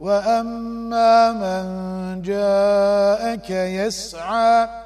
وأما من جاءك يسعى